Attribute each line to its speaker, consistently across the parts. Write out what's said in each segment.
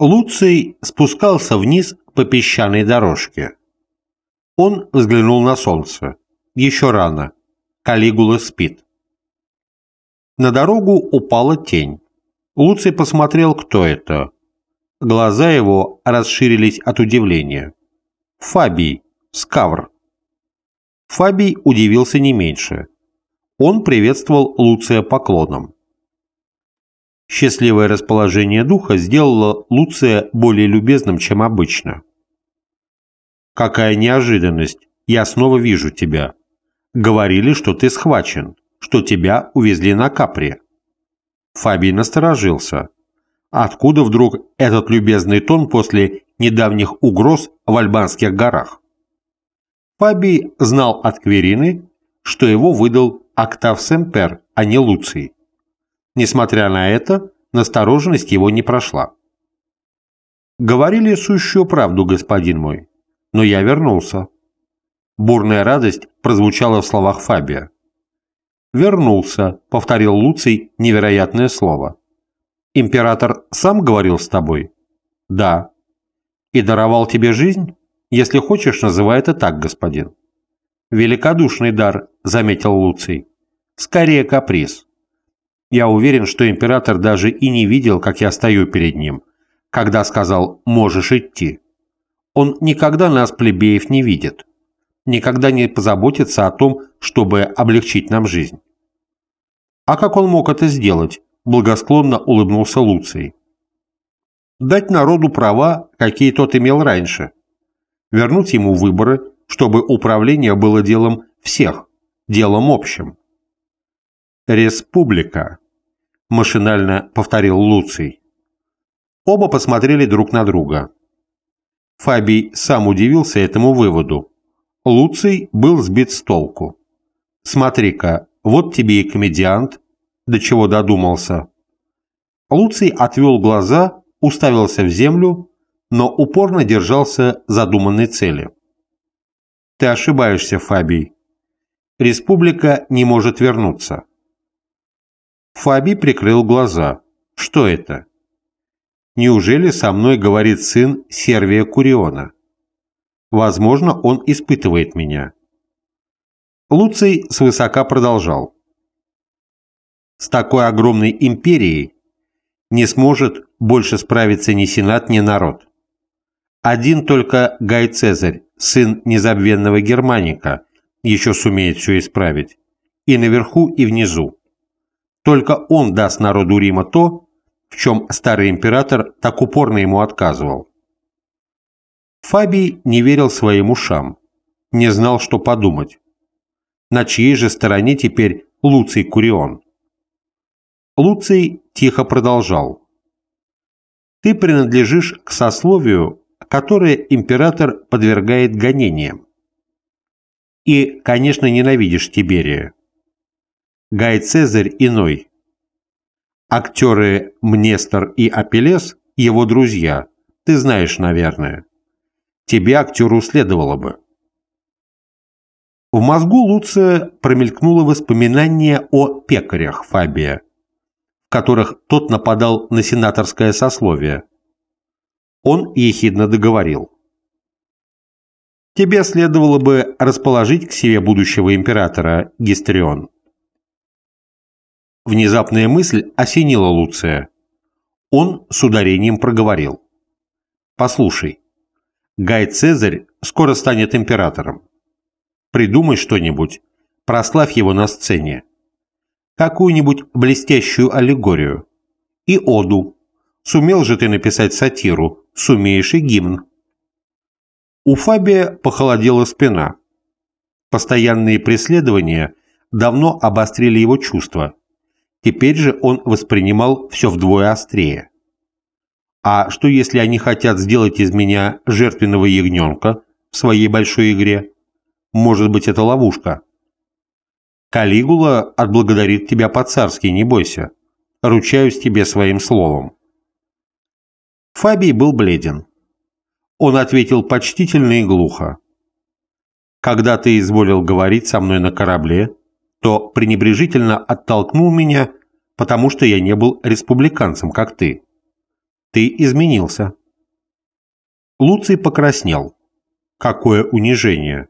Speaker 1: Луций спускался вниз по песчаной дорожке. Он взглянул на солнце. Еще рано. Калигула спит. На дорогу упала тень. Луций посмотрел, кто это. Глаза его расширились от удивления. Фабий, Скавр. Фабий удивился не меньше. Он приветствовал Луция поклоном. Счастливое расположение духа сделало Луция более любезным, чем обычно. «Какая неожиданность! Я снова вижу тебя. Говорили, что ты схвачен, что тебя увезли на Капри». Фабий насторожился. Откуда вдруг этот любезный тон после недавних угроз в Альбанских горах? Фабий знал от Кверины, что его выдал Октав Семпер, а не Луций. Несмотря на это, настороженность его не прошла. «Говорили сущую правду, господин мой, но я вернулся». Бурная радость прозвучала в словах Фабия. «Вернулся», — повторил Луций невероятное слово. «Император сам говорил с тобой?» «Да». «И даровал тебе жизнь? Если хочешь, называй это так, господин». «Великодушный дар», — заметил Луций. «Скорее каприз». Я уверен, что император даже и не видел, как я стою перед ним, когда сказал «можешь идти». Он никогда нас, плебеев, не видит, никогда не позаботится о том, чтобы облегчить нам жизнь. А как он мог это сделать? Благосклонно улыбнулся Луций. Дать народу права, какие тот имел раньше. Вернуть ему выборы, чтобы управление было делом всех, делом общим. «Республика», – машинально повторил Луций. Оба посмотрели друг на друга. Фабий сам удивился этому выводу. Луций был сбит с толку. «Смотри-ка, вот тебе и комедиант, до чего додумался». Луций отвел глаза, уставился в землю, но упорно держался задуманной цели. «Ты ошибаешься, Фабий. Республика не может вернуться. Фаби прикрыл глаза. Что это? Неужели со мной говорит сын Сервия Куриона? Возможно, он испытывает меня. Луций свысока продолжал. С такой огромной империей не сможет больше справиться ни Сенат, ни народ. Один только Гай Цезарь, сын незабвенного Германика, еще сумеет все исправить. И наверху, и внизу. Только он даст народу Рима то, в чем старый император так упорно ему отказывал. Фабий не верил своим ушам, не знал, что подумать. На чьей же стороне теперь Луций Курион? Луций тихо продолжал. «Ты принадлежишь к сословию, которое император подвергает гонениям. И, конечно, ненавидишь Тиберия. Гай Цезарь иной. Актеры Мнестор и Апеллес – его друзья, ты знаешь, наверное. Тебе актеру следовало бы. В мозгу Луция промелькнуло воспоминание о пекарях Фабия, в которых тот нападал на сенаторское сословие. Он ехидно договорил. Тебе следовало бы расположить к себе будущего императора, Гистрион. Внезапная мысль осенила Луция. Он с ударением проговорил. «Послушай, Гай Цезарь скоро станет императором. Придумай что-нибудь, прославь его на сцене. Какую-нибудь блестящую аллегорию. И оду. Сумел же ты написать сатиру, сумеешь и гимн». У Фабия похолодела спина. Постоянные преследования давно обострили его чувства – Теперь же он воспринимал все вдвое острее. А что если они хотят сделать из меня жертвенного ягненка в своей большой игре? Может быть, это ловушка? Калигула отблагодарит тебя по-царски, не бойся. Ручаюсь тебе своим словом. Фабий был бледен. Он ответил почтительно и глухо. «Когда ты изволил говорить со мной на корабле, то пренебрежительно оттолкнул меня, потому что я не был республиканцем, как ты. Ты изменился». Луций покраснел. Какое унижение!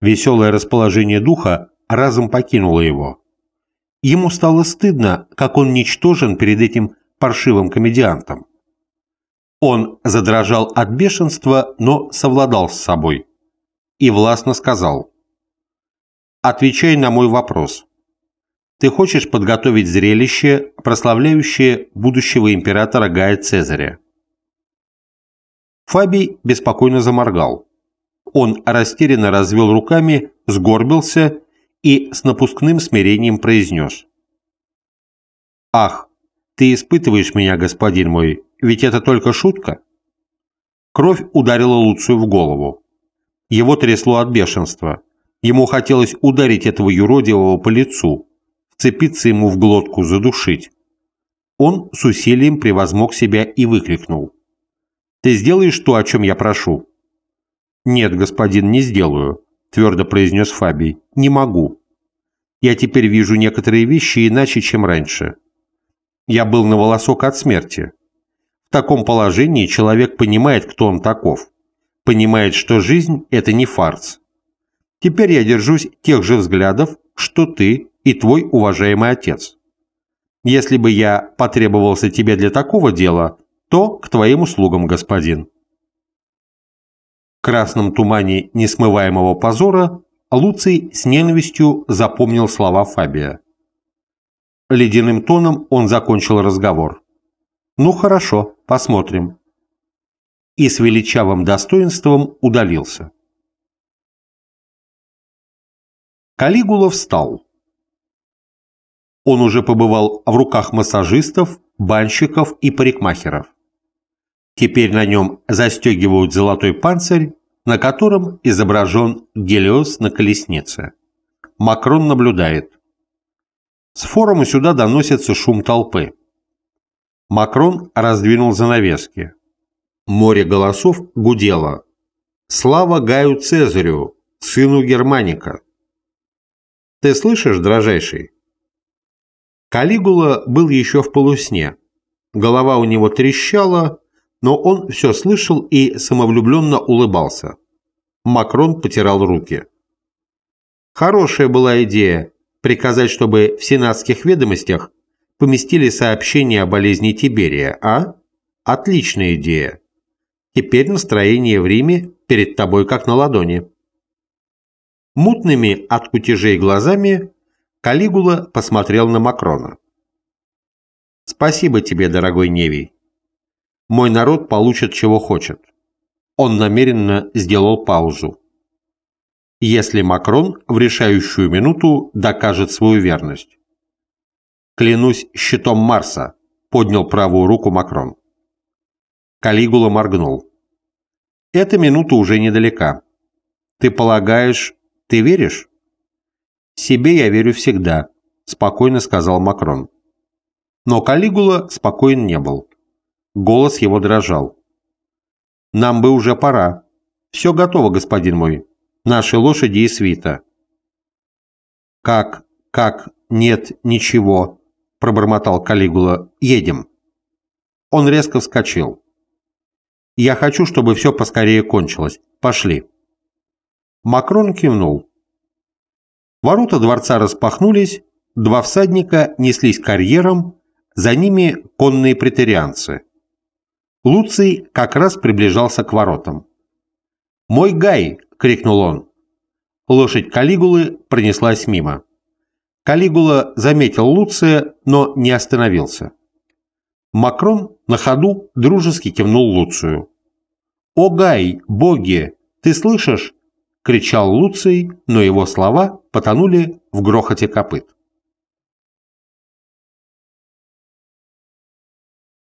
Speaker 1: Веселое расположение духа разом покинуло его. Ему стало стыдно, как он ничтожен перед этим паршивым комедиантом. Он задрожал от бешенства, но совладал с собой и властно сказал «Отвечай на мой вопрос. Ты хочешь подготовить зрелище, прославляющее будущего императора Гая Цезаря?» Фабий беспокойно заморгал. Он растерянно развел руками, сгорбился и с напускным смирением произнес. «Ах, ты испытываешь меня, господин мой, ведь это только шутка?» Кровь ударила Луцию в голову. Его трясло от бешенства. Ему хотелось ударить этого юродивого по лицу, вцепиться ему в глотку, задушить. Он с усилием превозмог себя и выкрикнул. «Ты сделаешь то, о чем я прошу?» «Нет, господин, не сделаю», – твердо произнес Фабий. «Не могу. Я теперь вижу некоторые вещи иначе, чем раньше. Я был на волосок от смерти. В таком положении человек понимает, кто он таков. Понимает, что жизнь – это не фарс. Теперь я держусь тех же взглядов, что ты и твой уважаемый отец. Если бы я потребовался тебе для такого дела, то к твоим услугам, господин» красном тумане несмываемого позора Луций с ненавистью запомнил слова Фабия. Ледяным тоном он закончил разговор. «Ну хорошо, посмотрим». И с величавым достоинством удалился. Калигула встал. Он уже побывал в руках массажистов, банщиков и парикмахеров. Теперь на нем застегивают золотой панцирь на котором изображен Гелиос на колеснице. Макрон наблюдает. С форума сюда доносится шум толпы. Макрон раздвинул занавески. Море голосов гудело. «Слава Гаю Цезарю, сыну Германика!» «Ты слышишь, дрожайший?» Калигула был еще в полусне. Голова у него трещала, но он все слышал и самовлюбленно улыбался. Макрон потирал руки. Хорошая была идея приказать, чтобы в сенатских ведомостях поместили сообщение о болезни Тиберия, а? Отличная идея. Теперь настроение в Риме перед тобой как на ладони. Мутными от кутежей глазами Калигула посмотрел на Макрона. «Спасибо тебе, дорогой Невий мой народ получит, чего хочет. Он намеренно сделал паузу. Если Макрон в решающую минуту докажет свою верность. «Клянусь щитом Марса», — поднял правую руку Макрон. Калигула моргнул. «Эта минута уже недалека. Ты полагаешь, ты веришь?» «Себе я верю всегда», — спокойно сказал Макрон. Но Калигула спокоен не был. Голос его дрожал. «Нам бы уже пора. Все готово, господин мой. Наши лошади и свита». «Как? Как? Нет, ничего», – пробормотал Калигула. «Едем». Он резко вскочил. «Я хочу, чтобы все поскорее кончилось. Пошли». Макрон кивнул. Ворота дворца распахнулись, два всадника неслись карьером, за ними конные претерианцы. Луций как раз приближался к воротам. «Мой Гай!» — крикнул он. Лошадь Калигулы пронеслась мимо. Калигула заметил Луция, но не остановился. Макрон на ходу дружески кивнул Луцию. «О, Гай, боги, ты слышишь?» — кричал Луций, но его слова потонули в грохоте копыт.